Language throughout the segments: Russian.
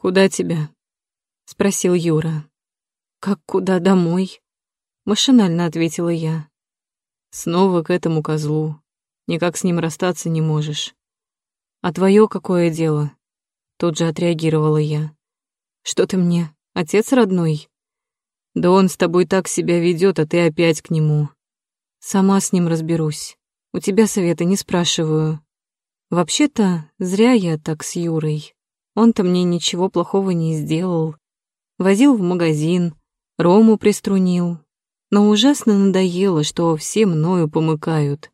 «Куда тебя?» — спросил Юра. «Как куда домой?» — машинально ответила я. «Снова к этому козлу. Никак с ним расстаться не можешь. А твое какое дело?» Тут же отреагировала я. «Что ты мне, отец родной?» «Да он с тобой так себя ведет, а ты опять к нему». «Сама с ним разберусь. У тебя совета не спрашиваю. Вообще-то, зря я так с Юрой. Он-то мне ничего плохого не сделал. Возил в магазин, Рому приструнил. Но ужасно надоело, что все мною помыкают.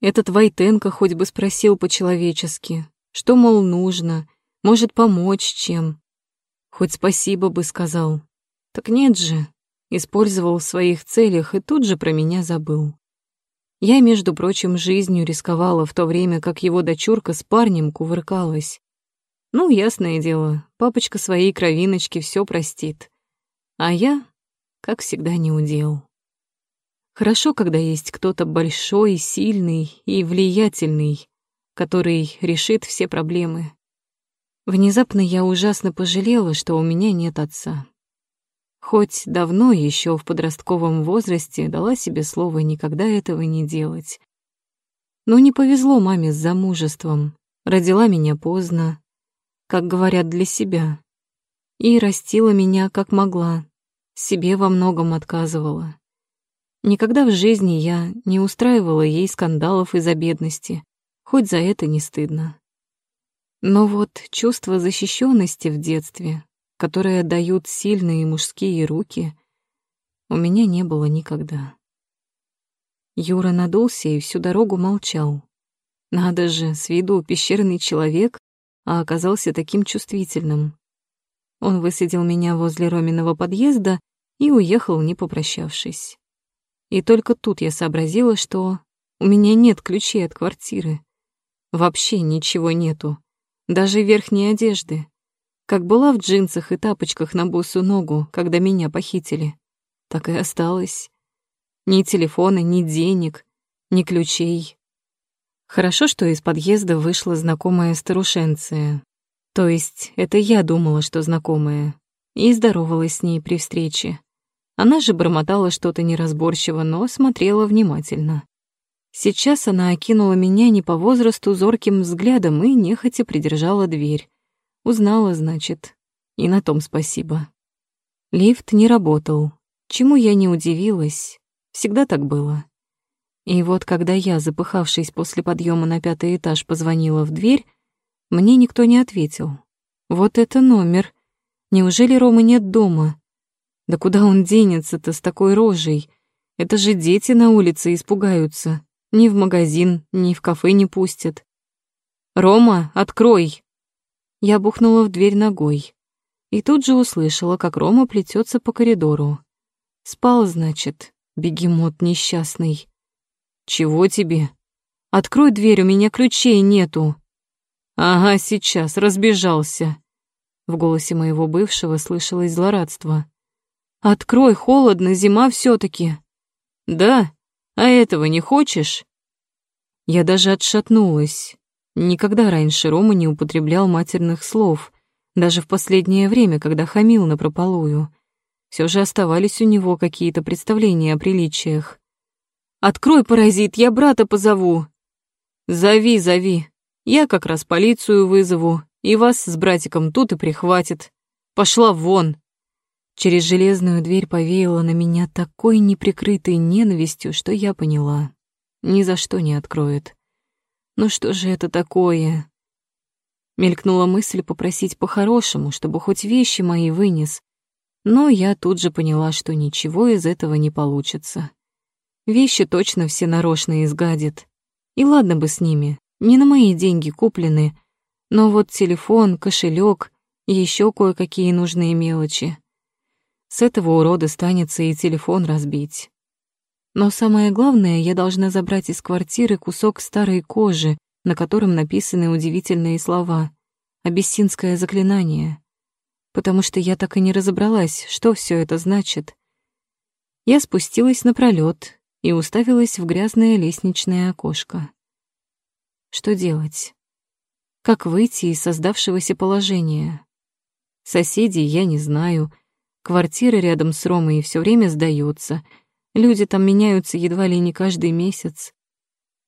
Этот Войтенко хоть бы спросил по-человечески, что, мол, нужно, может помочь чем. Хоть спасибо бы сказал. Так нет же, использовал в своих целях и тут же про меня забыл. Я, между прочим, жизнью рисковала в то время, как его дочурка с парнем кувыркалась. Ну, ясное дело, папочка своей кровиночки все простит. А я, как всегда, не удел. Хорошо, когда есть кто-то большой, сильный и влиятельный, который решит все проблемы. Внезапно я ужасно пожалела, что у меня нет отца. Хоть давно еще в подростковом возрасте дала себе слово никогда этого не делать. Но не повезло маме с замужеством. Родила меня поздно, как говорят, для себя. И растила меня как могла, себе во многом отказывала. Никогда в жизни я не устраивала ей скандалов из-за бедности, хоть за это не стыдно. Но вот чувство защищенности в детстве, которые дают сильные мужские руки, у меня не было никогда. Юра надулся и всю дорогу молчал. Надо же, с виду пещерный человек, а оказался таким чувствительным. Он высадил меня возле Роминого подъезда и уехал, не попрощавшись. И только тут я сообразила, что у меня нет ключей от квартиры. Вообще ничего нету, даже верхней одежды как была в джинсах и тапочках на босу ногу, когда меня похитили, так и осталась. Ни телефона, ни денег, ни ключей. Хорошо, что из подъезда вышла знакомая старушенция. То есть это я думала, что знакомая, и здоровалась с ней при встрече. Она же бормотала что-то неразборчиво, но смотрела внимательно. Сейчас она окинула меня не по возрасту зорким взглядом и нехотя придержала дверь. Узнала, значит. И на том спасибо. Лифт не работал, чему я не удивилась. Всегда так было. И вот когда я, запыхавшись после подъема на пятый этаж, позвонила в дверь, мне никто не ответил. Вот это номер. Неужели Ромы нет дома? Да куда он денется-то с такой рожей? Это же дети на улице испугаются. Ни в магазин, ни в кафе не пустят. «Рома, открой!» Я бухнула в дверь ногой и тут же услышала, как Рома плетется по коридору. Спал, значит, бегемот несчастный. «Чего тебе? Открой дверь, у меня ключей нету». «Ага, сейчас, разбежался». В голосе моего бывшего слышалось злорадство. «Открой, холодно, зима все таки «Да? А этого не хочешь?» Я даже отшатнулась, Никогда раньше Рома не употреблял матерных слов, даже в последнее время, когда хамил напропалую. Все же оставались у него какие-то представления о приличиях. «Открой, паразит, я брата позову!» «Зови, зови. Я как раз полицию вызову, и вас с братиком тут и прихватит. Пошла вон!» Через железную дверь повеяло на меня такой неприкрытой ненавистью, что я поняла. Ни за что не откроет. Ну что же это такое? Мелькнула мысль попросить по-хорошему, чтобы хоть вещи мои вынес. Но я тут же поняла, что ничего из этого не получится. Вещи точно все нарочно изгадит. И ладно бы с ними, не на мои деньги куплены, но вот телефон, кошелек еще кое-какие нужные мелочи. С этого урода станется и телефон разбить. Но самое главное, я должна забрать из квартиры кусок старой кожи, на котором написаны удивительные слова «Абиссинское заклинание», потому что я так и не разобралась, что все это значит. Я спустилась на пролет и уставилась в грязное лестничное окошко. Что делать? Как выйти из создавшегося положения? Соседей я не знаю. Квартира рядом с Ромой все время сдается. Люди там меняются едва ли не каждый месяц.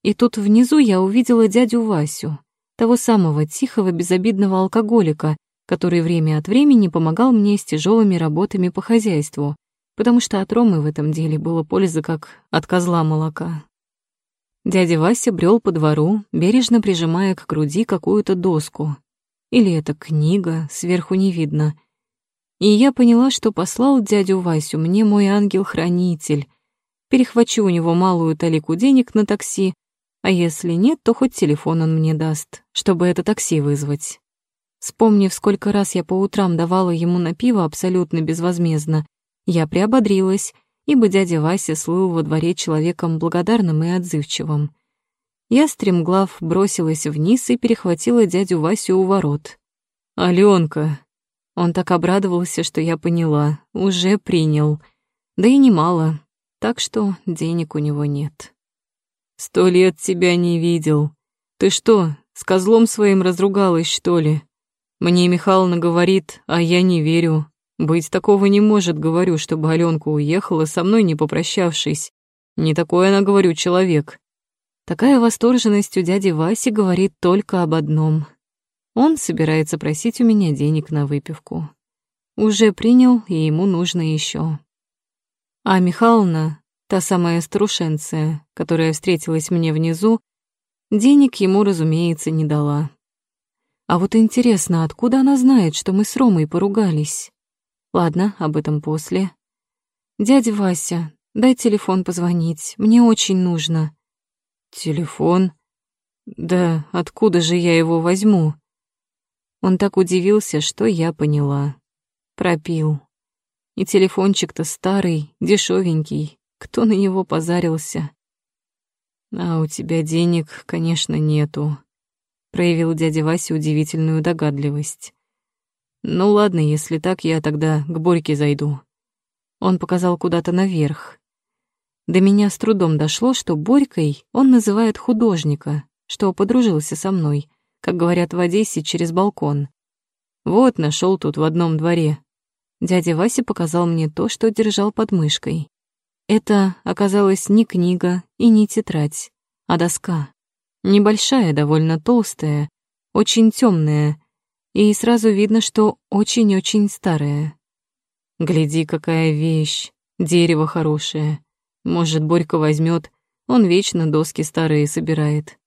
И тут внизу я увидела дядю Васю, того самого тихого, безобидного алкоголика, который время от времени помогал мне с тяжелыми работами по хозяйству, потому что от Ромы в этом деле было польза как от козла молока. Дядя Вася брел по двору, бережно прижимая к груди какую-то доску. Или это книга, сверху не видно. И я поняла, что послал дядю Васю мне мой ангел-хранитель. Перехвачу у него малую талику денег на такси, а если нет, то хоть телефон он мне даст, чтобы это такси вызвать. Вспомнив, сколько раз я по утрам давала ему на пиво абсолютно безвозмездно, я приободрилась, ибо дядя Вася слыл во дворе человеком благодарным и отзывчивым. Я, стремглав, бросилась вниз и перехватила дядю Васю у ворот. «Алёнка!» Он так обрадовался, что я поняла, уже принял. Да и немало, так что денег у него нет. Сто лет тебя не видел. Ты что, с козлом своим разругалась, что ли? Мне Михайловна говорит, а я не верю. Быть такого не может, говорю, чтобы Аленка уехала, со мной не попрощавшись. Не такой она, говорю, человек. Такая восторженность у дяди Васи говорит только об одном. Он собирается просить у меня денег на выпивку. Уже принял, и ему нужно еще. А Михайловна, Та самая старушенция, которая встретилась мне внизу, денег ему, разумеется, не дала. А вот интересно, откуда она знает, что мы с Ромой поругались? Ладно, об этом после. Дядя Вася, дай телефон позвонить, мне очень нужно. Телефон? Да откуда же я его возьму? Он так удивился, что я поняла. Пропил. И телефончик-то старый, дешевенький, кто на него позарился? А у тебя денег, конечно, нету, проявил дядя Вася удивительную догадливость. Ну ладно, если так, я тогда к Борьке зайду. Он показал куда-то наверх. До меня с трудом дошло, что Борькой он называет художника, что подружился со мной, как говорят в Одессе, через балкон. Вот нашел тут в одном дворе. Дядя Вася показал мне то, что держал под мышкой. Это оказалась не книга и не тетрадь, а доска. Небольшая, довольно толстая, очень темная, и сразу видно, что очень-очень старая. Гляди, какая вещь, дерево хорошее. Может, Борька возьмет, он вечно доски старые собирает.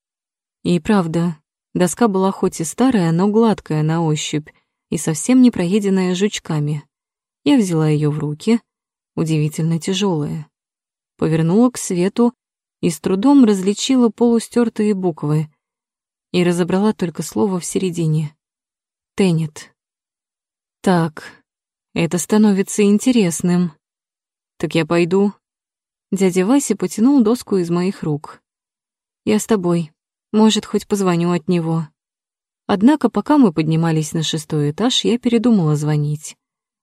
И правда, доска была хоть и старая, но гладкая на ощупь и совсем не проеденная жучками. Я взяла ее в руки, удивительно тяжелая повернула к свету и с трудом различила полустертые буквы и разобрала только слово в середине. Теннет. Так, это становится интересным. Так я пойду. Дядя Вася потянул доску из моих рук. Я с тобой. Может, хоть позвоню от него. Однако, пока мы поднимались на шестой этаж, я передумала звонить.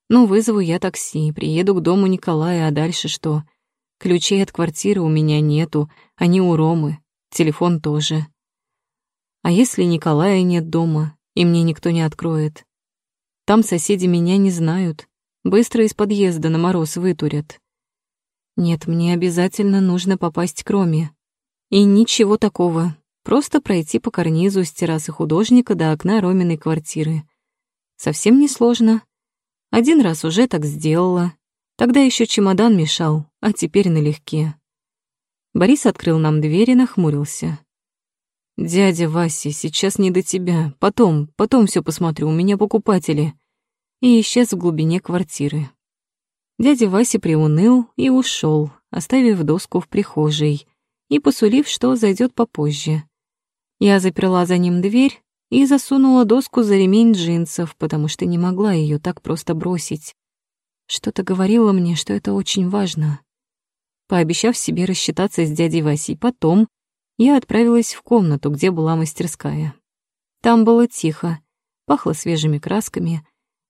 Ну, вызову я такси, приеду к дому Николая, а дальше что? Ключей от квартиры у меня нету, они у Ромы, телефон тоже. А если Николая нет дома, и мне никто не откроет? Там соседи меня не знают, быстро из подъезда на мороз вытурят. Нет, мне обязательно нужно попасть к Роме. И ничего такого, просто пройти по карнизу с террасы художника до окна Роминой квартиры. Совсем несложно. Один раз уже так сделала, Тогда еще чемодан мешал, а теперь налегке. Борис открыл нам дверь и нахмурился. «Дядя Вася, сейчас не до тебя. Потом, потом все посмотрю, у меня покупатели». И исчез в глубине квартиры. Дядя Вася приуныл и ушел, оставив доску в прихожей и посулив, что зайдет попозже. Я заперла за ним дверь и засунула доску за ремень джинсов, потому что не могла ее так просто бросить. Что-то говорило мне, что это очень важно. Пообещав себе рассчитаться с дядей Васей потом, я отправилась в комнату, где была мастерская. Там было тихо, пахло свежими красками,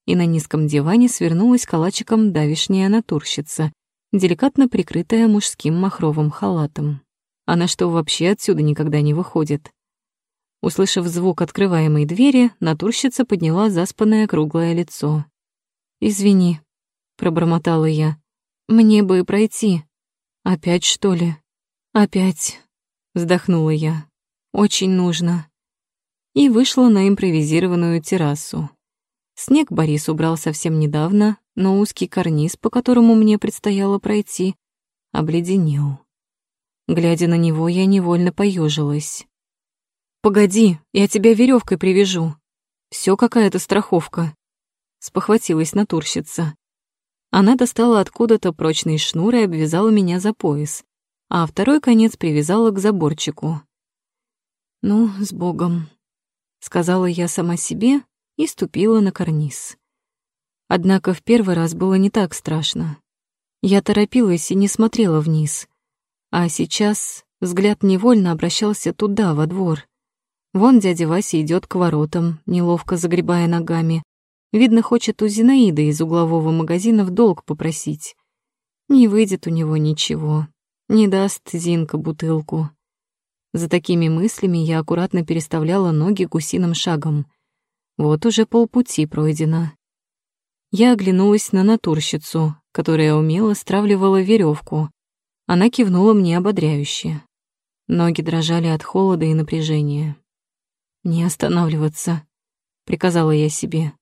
и на низком диване свернулась калачиком давишняя натурщица, деликатно прикрытая мужским махровым халатом. Она что, вообще отсюда никогда не выходит? Услышав звук открываемой двери, натурщица подняла заспанное круглое лицо. «Извини», — пробормотала я. «Мне бы пройти». «Опять, что ли?» «Опять», — вздохнула я. «Очень нужно». И вышла на импровизированную террасу. Снег Борис убрал совсем недавно, но узкий карниз, по которому мне предстояло пройти, обледенел. Глядя на него, я невольно поежилась. «Погоди, я тебя веревкой привяжу. Все какая-то страховка», — спохватилась натурщица. Она достала откуда-то прочный шнур и обвязала меня за пояс, а второй конец привязала к заборчику. «Ну, с Богом», — сказала я сама себе и ступила на карниз. Однако в первый раз было не так страшно. Я торопилась и не смотрела вниз. А сейчас взгляд невольно обращался туда, во двор. Вон дядя Вася идет к воротам, неловко загребая ногами. Видно, хочет у Зинаиды из углового магазина в долг попросить. Не выйдет у него ничего. Не даст Зинка бутылку. За такими мыслями я аккуратно переставляла ноги гусиным шагом. Вот уже полпути пройдено. Я оглянулась на натурщицу, которая умело стравливала веревку. Она кивнула мне ободряюще. Ноги дрожали от холода и напряжения. «Не останавливаться», — приказала я себе.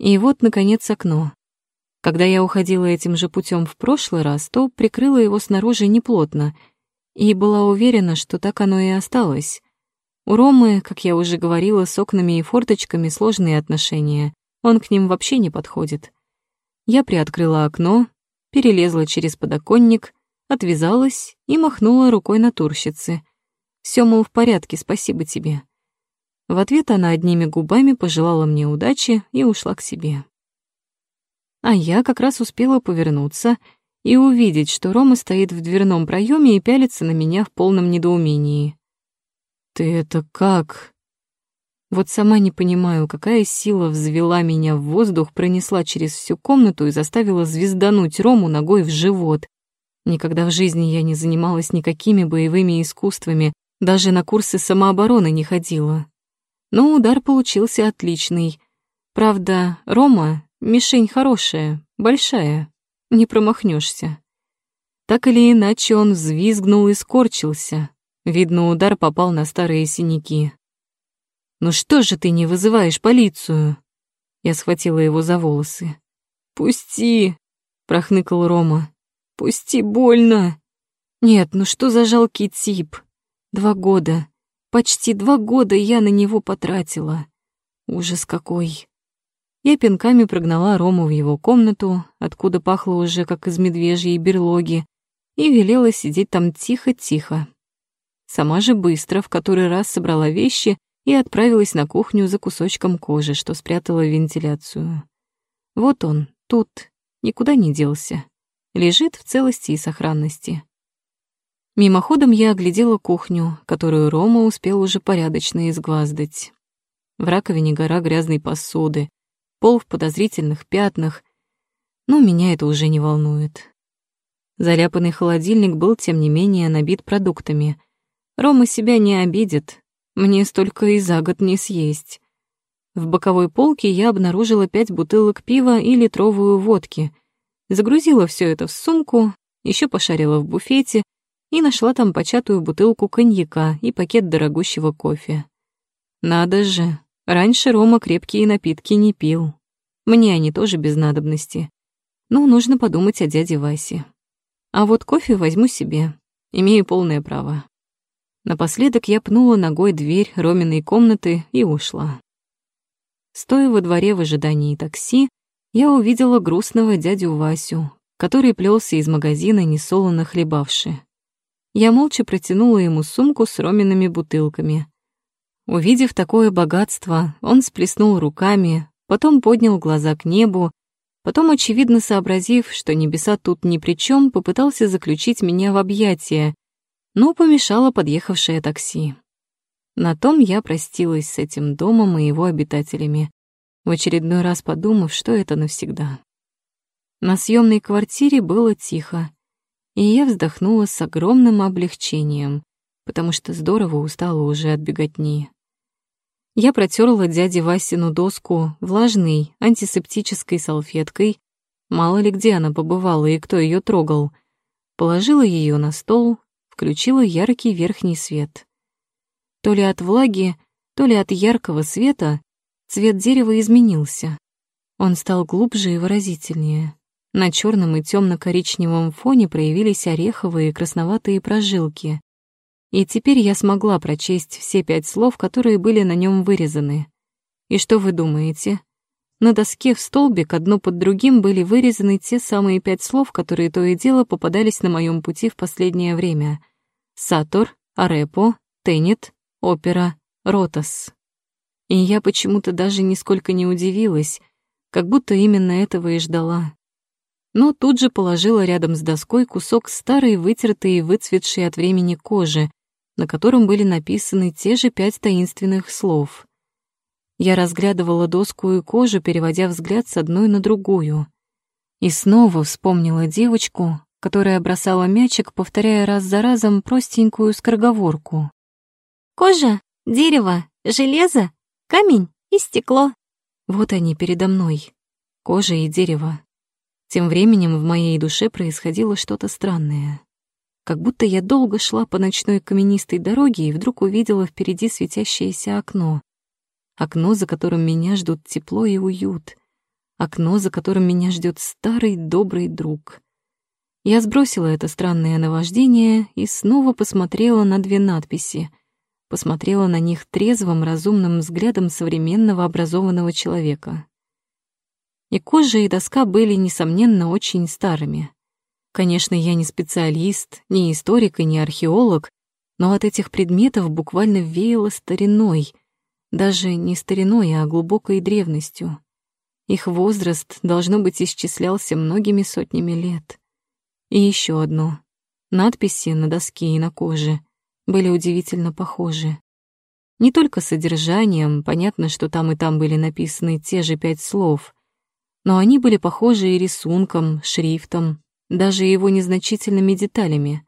И вот, наконец, окно. Когда я уходила этим же путем в прошлый раз, то прикрыла его снаружи неплотно и была уверена, что так оно и осталось. У Ромы, как я уже говорила, с окнами и форточками сложные отношения. Он к ним вообще не подходит. Я приоткрыла окно, перелезла через подоконник, отвязалась и махнула рукой натурщице. Все, мол, в порядке, спасибо тебе. В ответ она одними губами пожелала мне удачи и ушла к себе. А я как раз успела повернуться и увидеть, что Рома стоит в дверном проеме и пялится на меня в полном недоумении. «Ты это как?» Вот сама не понимаю, какая сила взвела меня в воздух, пронесла через всю комнату и заставила звездануть Рому ногой в живот. Никогда в жизни я не занималась никакими боевыми искусствами, даже на курсы самообороны не ходила. Но удар получился отличный. Правда, Рома — мишень хорошая, большая, не промахнешься. Так или иначе он взвизгнул и скорчился. Видно, удар попал на старые синяки. «Ну что же ты не вызываешь полицию?» Я схватила его за волосы. «Пусти!» — прохныкал Рома. «Пусти, больно!» «Нет, ну что за жалкий тип? Два года. Почти два года я на него потратила. Ужас какой. Я пинками прогнала Рому в его комнату, откуда пахло уже как из медвежьей берлоги, и велела сидеть там тихо-тихо. Сама же быстро в который раз собрала вещи и отправилась на кухню за кусочком кожи, что спрятала в вентиляцию. Вот он, тут, никуда не делся. Лежит в целости и сохранности. Мимоходом я оглядела кухню, которую Рома успел уже порядочно изгваздать. В раковине гора грязной посуды, пол в подозрительных пятнах. Но меня это уже не волнует. Заляпанный холодильник был, тем не менее, набит продуктами. Рома себя не обидит, мне столько и за год не съесть. В боковой полке я обнаружила пять бутылок пива и литровую водки. Загрузила все это в сумку, еще пошарила в буфете — и нашла там початую бутылку коньяка и пакет дорогущего кофе. Надо же, раньше Рома крепкие напитки не пил. Мне они тоже без надобности. Но нужно подумать о дяде Васе. А вот кофе возьму себе, имею полное право. Напоследок я пнула ногой дверь Роминой комнаты и ушла. Стоя во дворе в ожидании такси, я увидела грустного дядю Васю, который плелся из магазина, несолоно хлебавши. Я молча протянула ему сумку с ромиными бутылками. Увидев такое богатство, он сплеснул руками, потом поднял глаза к небу, потом, очевидно сообразив, что небеса тут ни при чем, попытался заключить меня в объятия, но помешало подъехавшее такси. На том я простилась с этим домом и его обитателями, в очередной раз подумав, что это навсегда. На съемной квартире было тихо и я вздохнула с огромным облегчением. потому что здорово устала уже от беготни. Я протерла дяде Васину доску влажной антисептической салфеткой, мало ли где она побывала и кто ее трогал, положила ее на стол, включила яркий верхний свет. То ли от влаги, то ли от яркого света цвет дерева изменился. Он стал глубже и выразительнее. На черном и темно-коричневом фоне проявились ореховые красноватые прожилки. И теперь я смогла прочесть все пять слов, которые были на нем вырезаны. И что вы думаете? На доске в столбик одно под другим были вырезаны те самые пять слов, которые то и дело попадались на моем пути в последнее время. Сатор, Арепо, Тенет, Опера, Ротас. И я почему-то даже нисколько не удивилась, как будто именно этого и ждала. Но тут же положила рядом с доской кусок старой, вытертой и выцветшей от времени кожи, на котором были написаны те же пять таинственных слов. Я разглядывала доску и кожу, переводя взгляд с одной на другую. И снова вспомнила девочку, которая бросала мячик, повторяя раз за разом простенькую скороговорку. «Кожа, дерево, железо, камень и стекло». Вот они передо мной, кожа и дерево. Тем временем в моей душе происходило что-то странное. Как будто я долго шла по ночной каменистой дороге и вдруг увидела впереди светящееся окно. Окно, за которым меня ждут тепло и уют. Окно, за которым меня ждет старый добрый друг. Я сбросила это странное наваждение и снова посмотрела на две надписи — посмотрела на них трезвым, разумным взглядом современного образованного человека. И кожа, и доска были, несомненно, очень старыми. Конечно, я не специалист, не историк и не археолог, но от этих предметов буквально веяло стариной, даже не стариной, а глубокой древностью. Их возраст, должно быть, исчислялся многими сотнями лет. И еще одно. Надписи на доске и на коже были удивительно похожи. Не только содержанием, понятно, что там и там были написаны те же пять слов, но они были похожи и рисунком, шрифтом, даже его незначительными деталями.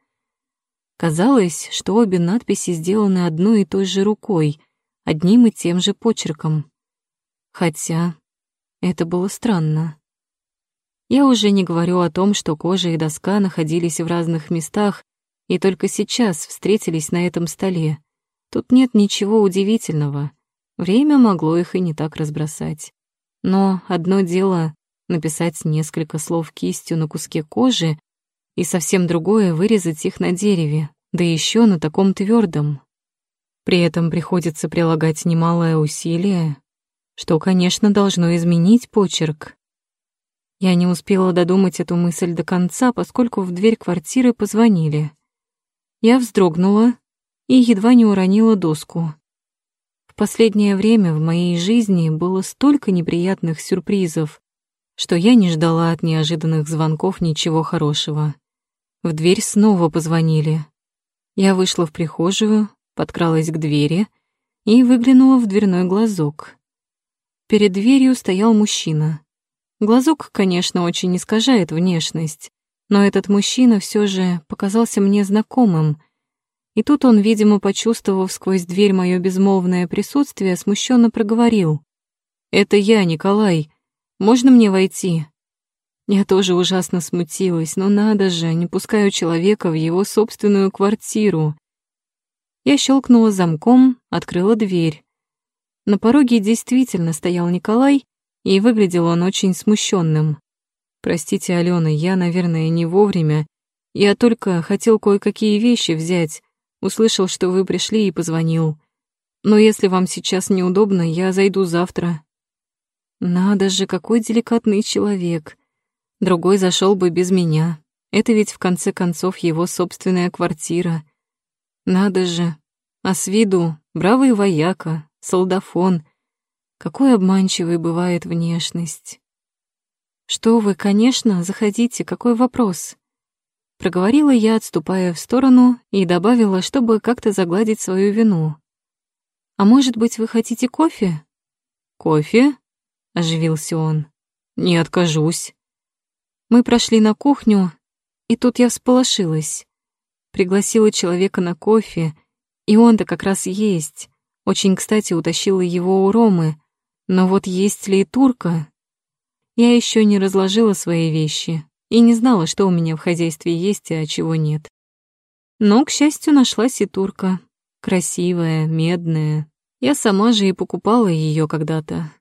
Казалось, что обе надписи сделаны одной и той же рукой, одним и тем же почерком. Хотя это было странно. Я уже не говорю о том, что кожа и доска находились в разных местах и только сейчас встретились на этом столе. Тут нет ничего удивительного. Время могло их и не так разбросать. Но одно дело — написать несколько слов кистью на куске кожи, и совсем другое — вырезать их на дереве, да еще на таком твердом. При этом приходится прилагать немалое усилие, что, конечно, должно изменить почерк. Я не успела додумать эту мысль до конца, поскольку в дверь квартиры позвонили. Я вздрогнула и едва не уронила доску. В последнее время в моей жизни было столько неприятных сюрпризов, что я не ждала от неожиданных звонков ничего хорошего. В дверь снова позвонили. Я вышла в прихожую, подкралась к двери и выглянула в дверной глазок. Перед дверью стоял мужчина. Глазок, конечно, очень искажает внешность, но этот мужчина все же показался мне знакомым. И тут он, видимо, почувствовав сквозь дверь мое безмолвное присутствие, смущенно проговорил. «Это я, Николай. Можно мне войти?» Я тоже ужасно смутилась, но надо же, не пускаю человека в его собственную квартиру. Я щелкнула замком, открыла дверь. На пороге действительно стоял Николай, и выглядел он очень смущенным. Простите, Алена, я, наверное, не вовремя. Я только хотел кое-какие вещи взять. Услышал, что вы пришли и позвонил. Но если вам сейчас неудобно, я зайду завтра. Надо же, какой деликатный человек. Другой зашел бы без меня. Это ведь в конце концов его собственная квартира. Надо же. А с виду бравый вояка, солдафон. Какой обманчивой бывает внешность. «Что вы, конечно, заходите, какой вопрос?» Проговорила я, отступая в сторону, и добавила, чтобы как-то загладить свою вину. «А может быть, вы хотите кофе?» «Кофе?» — оживился он. «Не откажусь». Мы прошли на кухню, и тут я всполошилась. Пригласила человека на кофе, И он-то как раз есть. Очень кстати утащила его у Ромы. Но вот есть ли и турка? Я еще не разложила свои вещи и не знала, что у меня в хозяйстве есть, а чего нет. Но, к счастью, нашлась и турка. Красивая, медная. Я сама же и покупала ее когда-то.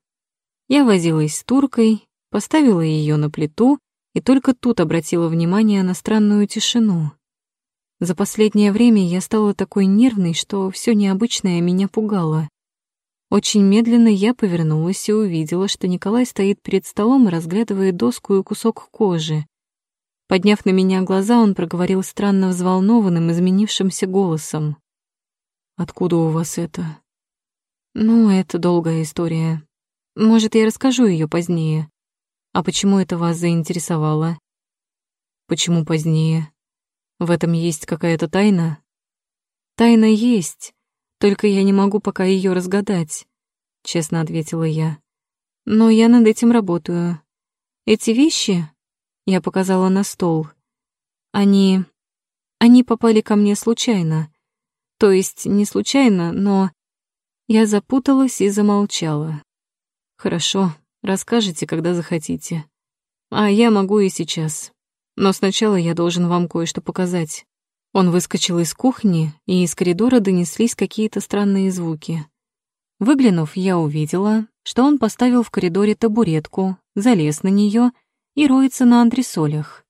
Я возилась с туркой, поставила ее на плиту и только тут обратила внимание на странную тишину. За последнее время я стала такой нервной, что все необычное меня пугало. Очень медленно я повернулась и увидела, что Николай стоит перед столом и разглядывает доску и кусок кожи. Подняв на меня глаза, он проговорил странно взволнованным, изменившимся голосом. «Откуда у вас это?» «Ну, это долгая история. Может, я расскажу ее позднее. А почему это вас заинтересовало?» «Почему позднее?» В этом есть какая-то тайна? Тайна есть, только я не могу пока ее разгадать, честно ответила я. Но я над этим работаю. Эти вещи, я показала на стол, они... они попали ко мне случайно. То есть не случайно, но... Я запуталась и замолчала. Хорошо, расскажете, когда захотите. А я могу и сейчас. Но сначала я должен вам кое-что показать. Он выскочил из кухни, и из коридора донеслись какие-то странные звуки. Выглянув, я увидела, что он поставил в коридоре табуретку, залез на нее и роется на антресолях.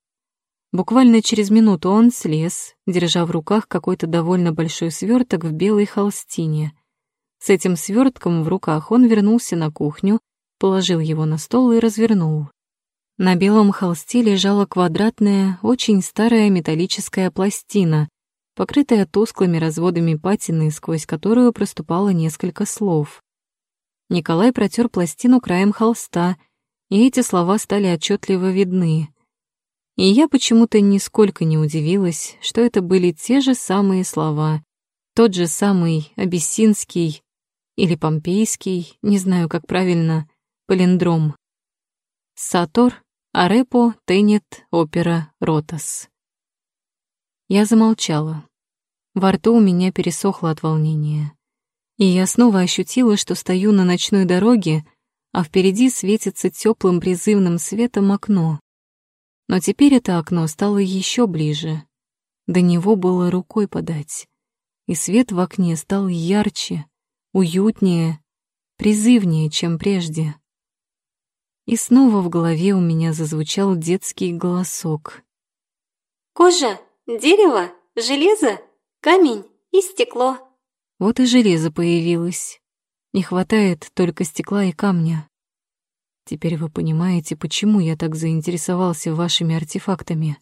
Буквально через минуту он слез, держа в руках какой-то довольно большой сверток в белой холстине. С этим свертком в руках он вернулся на кухню, положил его на стол и развернул. На белом холсте лежала квадратная, очень старая металлическая пластина, покрытая тусклыми разводами патины, сквозь которую проступало несколько слов. Николай протер пластину краем холста, и эти слова стали отчетливо видны. И я почему-то нисколько не удивилась, что это были те же самые слова, тот же самый абиссинский или помпейский, не знаю, как правильно, палиндром. Сатор Арепо, Тенет, Опера, Ротас. Я замолчала. Во рту у меня пересохло от волнения. И я снова ощутила, что стою на ночной дороге, а впереди светится теплым призывным светом окно. Но теперь это окно стало еще ближе. До него было рукой подать. И свет в окне стал ярче, уютнее, призывнее, чем прежде. И снова в голове у меня зазвучал детский голосок. «Кожа, дерево, железо, камень и стекло». Вот и железо появилось. Не хватает только стекла и камня. Теперь вы понимаете, почему я так заинтересовался вашими артефактами.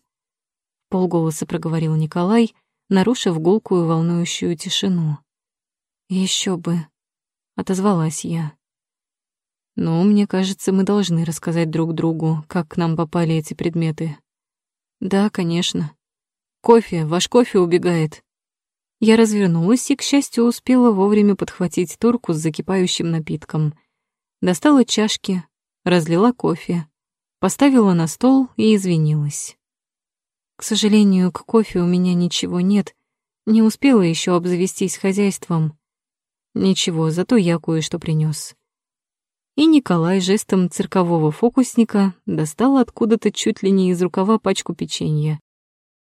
Полголоса проговорил Николай, нарушив гулкую волнующую тишину. Еще бы, отозвалась я. Но мне кажется, мы должны рассказать друг другу, как к нам попали эти предметы. Да, конечно. Кофе, ваш кофе убегает. Я развернулась и, к счастью, успела вовремя подхватить турку с закипающим напитком. Достала чашки, разлила кофе, поставила на стол и извинилась. К сожалению, к кофе у меня ничего нет, не успела еще обзавестись хозяйством. Ничего, зато я кое-что принес и Николай жестом циркового фокусника достал откуда-то чуть ли не из рукава пачку печенья.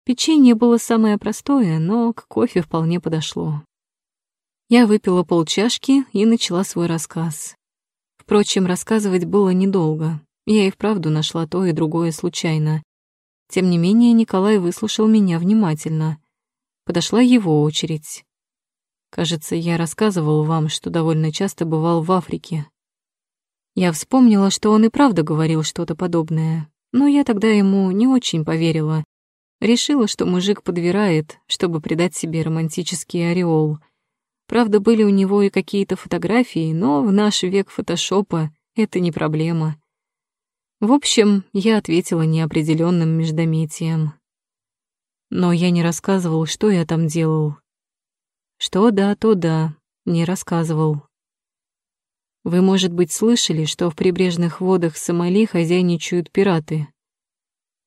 Печенье было самое простое, но к кофе вполне подошло. Я выпила полчашки и начала свой рассказ. Впрочем, рассказывать было недолго. Я и вправду нашла то и другое случайно. Тем не менее, Николай выслушал меня внимательно. Подошла его очередь. Кажется, я рассказывал вам, что довольно часто бывал в Африке. Я вспомнила, что он и правда говорил что-то подобное, но я тогда ему не очень поверила. Решила, что мужик подбирает, чтобы придать себе романтический ореол. Правда, были у него и какие-то фотографии, но в наш век фотошопа это не проблема. В общем, я ответила неопределенным междометием. Но я не рассказывал, что я там делал. Что да, то да, не рассказывал. Вы, может быть, слышали, что в прибрежных водах Сомали хозяйничают пираты?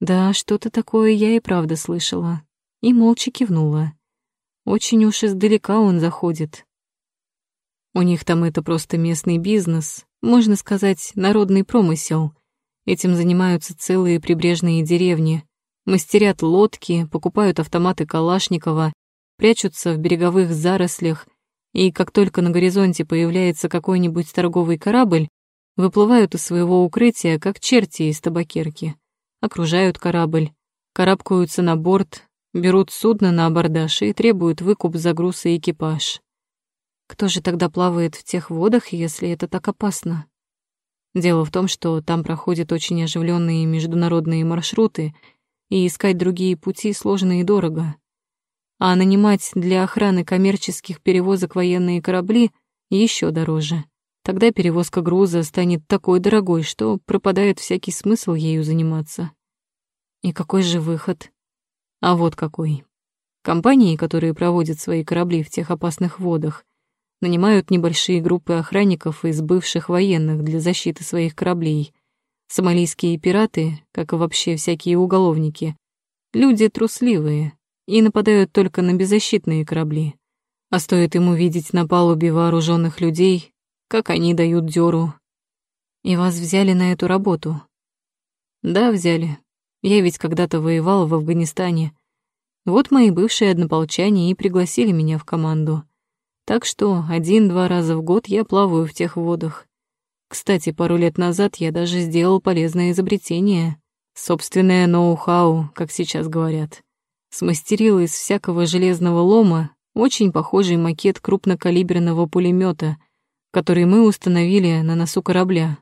Да, что-то такое я и правда слышала. И молча кивнула. Очень уж издалека он заходит. У них там это просто местный бизнес, можно сказать, народный промысел. Этим занимаются целые прибрежные деревни. Мастерят лодки, покупают автоматы Калашникова, прячутся в береговых зарослях, и как только на горизонте появляется какой-нибудь торговый корабль, выплывают из своего укрытия, как черти из табакерки. Окружают корабль, карабкаются на борт, берут судно на абордаж и требуют выкуп за груз и экипаж. Кто же тогда плавает в тех водах, если это так опасно? Дело в том, что там проходят очень оживленные международные маршруты, и искать другие пути сложно и дорого. А нанимать для охраны коммерческих перевозок военные корабли еще дороже. Тогда перевозка груза станет такой дорогой, что пропадает всякий смысл ею заниматься. И какой же выход? А вот какой. Компании, которые проводят свои корабли в тех опасных водах, нанимают небольшие группы охранников из бывших военных для защиты своих кораблей. Сомалийские пираты, как и вообще всякие уголовники, люди трусливые и нападают только на беззащитные корабли. А стоит ему видеть на палубе вооруженных людей, как они дают дёру. И вас взяли на эту работу? Да, взяли. Я ведь когда-то воевал в Афганистане. Вот мои бывшие однополчане и пригласили меня в команду. Так что один-два раза в год я плаваю в тех водах. Кстати, пару лет назад я даже сделал полезное изобретение. Собственное ноу-хау, как сейчас говорят. Смастерил из всякого железного лома очень похожий макет крупнокалиберного пулемета, который мы установили на носу корабля.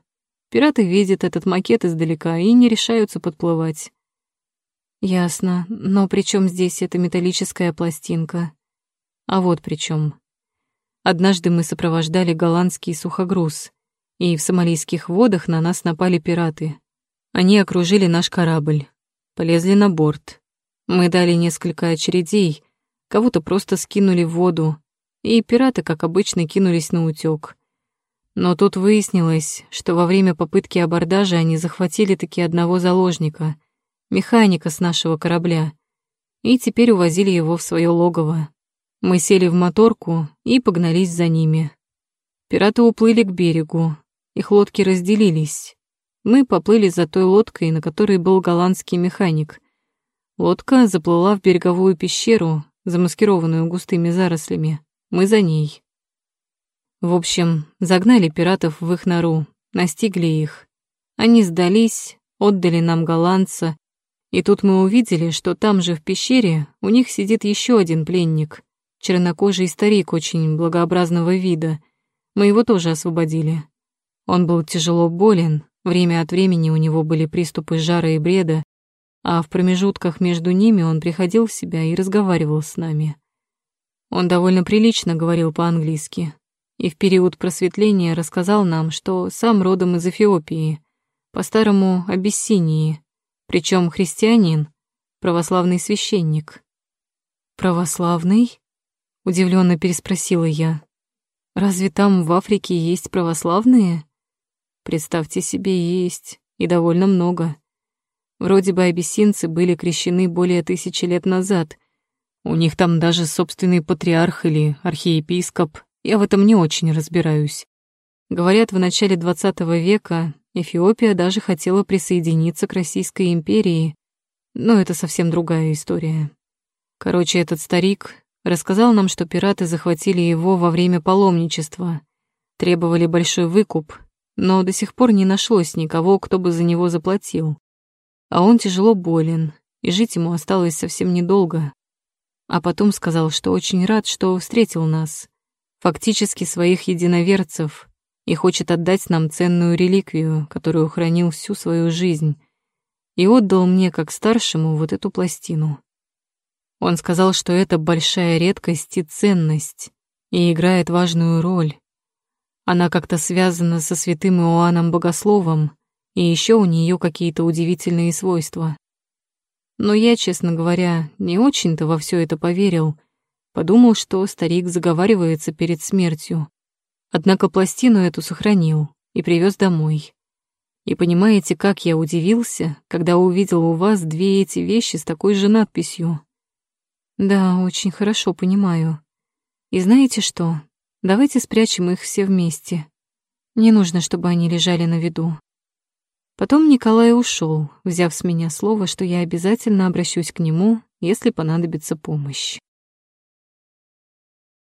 Пираты видят этот макет издалека и не решаются подплывать. Ясно, но при чем здесь эта металлическая пластинка? А вот при чем. Однажды мы сопровождали голландский сухогруз, и в сомалийских водах на нас напали пираты. Они окружили наш корабль, полезли на борт. Мы дали несколько очередей, кого-то просто скинули в воду, и пираты, как обычно, кинулись на утёк. Но тут выяснилось, что во время попытки абордажа они захватили таки одного заложника, механика с нашего корабля, и теперь увозили его в своё логово. Мы сели в моторку и погнались за ними. Пираты уплыли к берегу, их лодки разделились. Мы поплыли за той лодкой, на которой был голландский механик. Лодка заплыла в береговую пещеру, замаскированную густыми зарослями. Мы за ней. В общем, загнали пиратов в их нору, настигли их. Они сдались, отдали нам голландца, и тут мы увидели, что там же в пещере у них сидит еще один пленник чернокожий старик очень благообразного вида. Мы его тоже освободили. Он был тяжело болен, время от времени у него были приступы жара и бреда, а в промежутках между ними он приходил в себя и разговаривал с нами. Он довольно прилично говорил по-английски и в период просветления рассказал нам, что сам родом из Эфиопии, по-старому Абиссинии, причем христианин, православный священник. «Православный?» Удивленно переспросила я. Разве там в Африке есть православные? Представьте себе, есть, и довольно много. Вроде бы абиссинцы были крещены более тысячи лет назад. У них там даже собственный патриарх или архиепископ. Я в этом не очень разбираюсь. Говорят, в начале XX века Эфиопия даже хотела присоединиться к Российской империи, но это совсем другая история. Короче, этот старик Рассказал нам, что пираты захватили его во время паломничества, требовали большой выкуп, но до сих пор не нашлось никого, кто бы за него заплатил. А он тяжело болен, и жить ему осталось совсем недолго. А потом сказал, что очень рад, что встретил нас, фактически своих единоверцев, и хочет отдать нам ценную реликвию, которую хранил всю свою жизнь, и отдал мне, как старшему, вот эту пластину. Он сказал, что это большая редкость и ценность, и играет важную роль. Она как-то связана со святым Иоанном Богословом, и еще у нее какие-то удивительные свойства. Но я, честно говоря, не очень-то во все это поверил. Подумал, что старик заговаривается перед смертью. Однако пластину эту сохранил и привез домой. И понимаете, как я удивился, когда увидел у вас две эти вещи с такой же надписью. Да, очень хорошо понимаю. И знаете что? Давайте спрячем их все вместе. Не нужно, чтобы они лежали на виду. Потом Николай ушел, взяв с меня слово, что я обязательно обращусь к нему, если понадобится помощь.